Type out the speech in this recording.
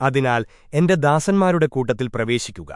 അതിനാൽ എന്റെ ദാസന്മാരുടെ കൂട്ടത്തിൽ പ്രവേശിക്കുക